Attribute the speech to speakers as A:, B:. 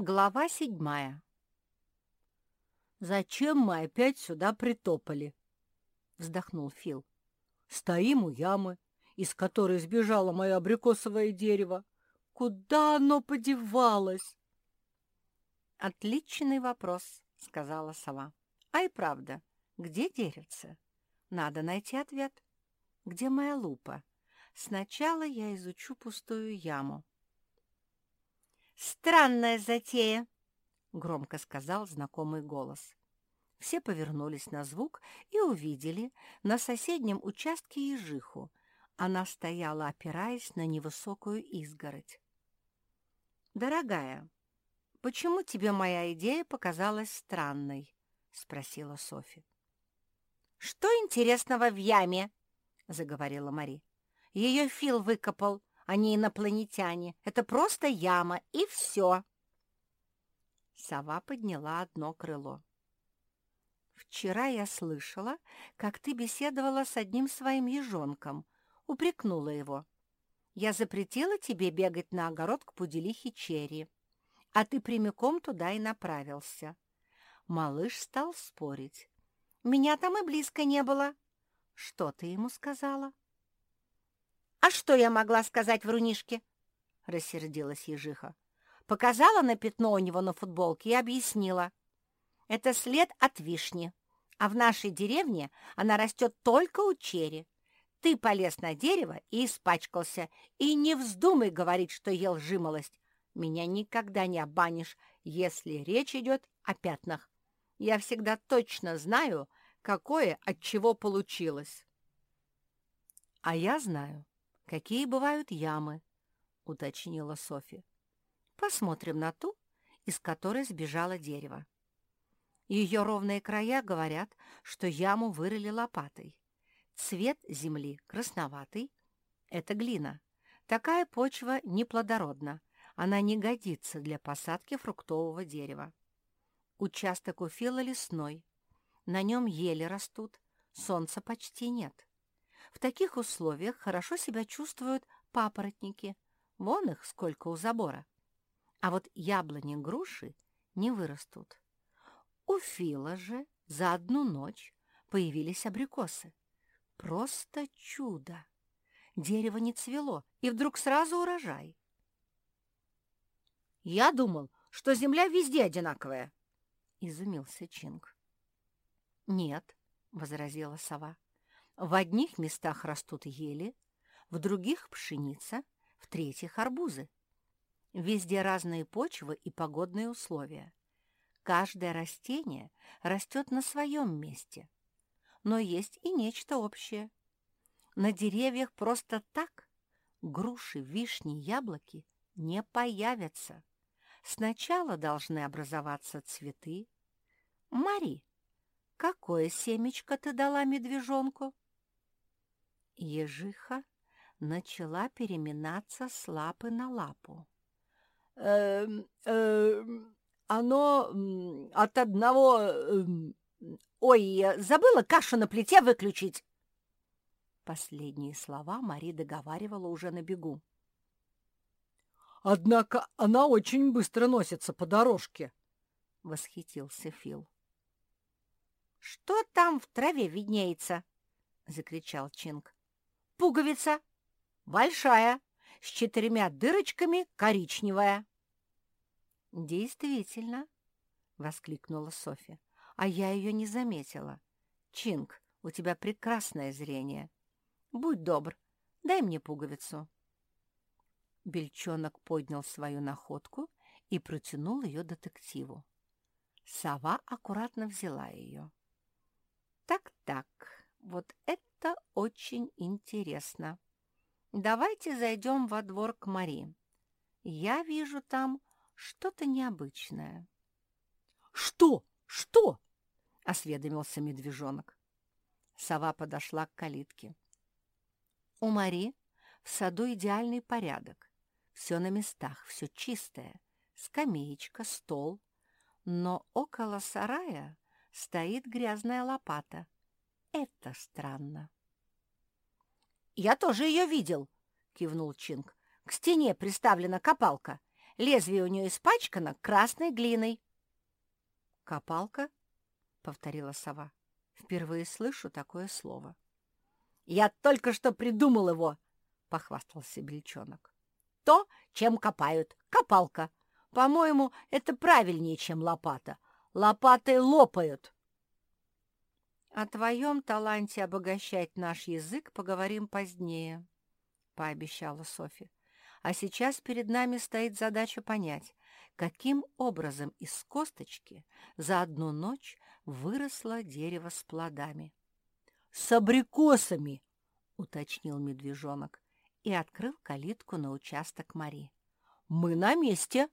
A: Глава седьмая. «Зачем мы опять сюда притопали?» — вздохнул Фил. «Стоим у ямы, из которой сбежало мое абрикосовое дерево. Куда оно подевалось?»
B: «Отличный вопрос», — сказала сова. «А и правда, где деревце? Надо найти ответ. Где моя лупа? Сначала я изучу пустую яму». «Странная затея», — громко сказал знакомый голос. Все повернулись на звук и увидели на соседнем участке ежиху. Она стояла, опираясь на невысокую изгородь. «Дорогая, почему тебе моя идея показалась странной?» — спросила Софи. «Что интересного в яме?» — заговорила Мари. «Ее Фил выкопал, они инопланетяне. Это просто яма, и все. Сова подняла одно крыло. «Вчера я слышала, как ты беседовала с одним своим ежонком, упрекнула его. Я запретила тебе бегать на огород к пуделихе Черри, а ты прямиком туда и направился». Малыш стал спорить. «Меня там и близко не было». «Что ты ему сказала?» «А что я могла сказать врунишке?» — рассердилась ежиха. Показала на пятно у него на футболке и объяснила. «Это след от вишни, а в нашей деревне она растет только у черри. Ты полез на дерево и испачкался, и не вздумай говорить, что ел жимолость. Меня никогда не обманешь, если речь идет о пятнах. Я всегда точно знаю, какое от чего получилось». «А я знаю, какие бывают ямы», — уточнила Софи. «Посмотрим на ту, из которой сбежало дерево. Ее ровные края говорят, что яму вырыли лопатой. Цвет земли красноватый — это глина. Такая почва неплодородна, она не годится для посадки фруктового дерева. Участок у Фила лесной, на нем ели растут, солнца почти нет. В таких условиях хорошо себя чувствуют папоротники. Вон их сколько у забора. А вот яблони-груши не вырастут. У Фила же за одну ночь появились абрикосы. Просто чудо! Дерево не цвело, и вдруг сразу урожай.
A: «Я думал, что земля везде одинаковая», — изумился Чинг.
B: «Нет», — возразила сова, в одних местах растут ели, в других — пшеница, в третьих — арбузы. Везде разные почвы и погодные условия. Каждое растение растет на своем месте. Но есть и нечто общее. На деревьях просто так груши, вишни, яблоки не появятся. Сначала должны образоваться цветы. Мари, какое семечко ты дала медвежонку? Ежиха начала переминаться с лапы на лапу.
A: «Э, э, оно от одного... Э, ой, забыла кашу на плите выключить!»
B: Последние слова Мари договаривала уже на бегу.
A: «Однако она очень быстро носится по дорожке», — восхитился Фил.
B: «Что там в траве виднеется?» — закричал Чинг пуговица. Большая, с четырьмя дырочками, коричневая. «Действительно», — воскликнула Софья, — «а я ее не заметила. Чинг, у тебя прекрасное зрение. Будь добр, дай мне пуговицу». Бельчонок поднял свою находку и протянул ее детективу. Сова аккуратно взяла ее. «Так-так, вот это это очень интересно. Давайте зайдем во двор к Мари. Я вижу там что-то необычное.
A: «Что? Что?»
B: — осведомился медвежонок. Сова подошла к калитке. У Мари в саду идеальный порядок. Все на местах, все чистое. Скамеечка, стол. Но около сарая стоит грязная лопата — это странно.
A: «Я тоже ее видел», — кивнул Чинг. «К стене приставлена копалка.
B: Лезвие у нее испачкано красной глиной».
A: «Копалка?» — повторила сова. «Впервые слышу такое слово».
B: «Я только что придумал его!» — похвастался бельчонок. «То, чем копают. Копалка. По-моему, это правильнее, чем лопата. Лопатой лопают».
A: «О твоем таланте обогащать наш язык поговорим позднее», — пообещала Софи. «А сейчас перед нами стоит задача понять, каким образом из косточки за одну ночь выросло дерево с плодами».
B: «С абрикосами!» — уточнил медвежонок и открыл калитку на участок Мари. «Мы на месте!»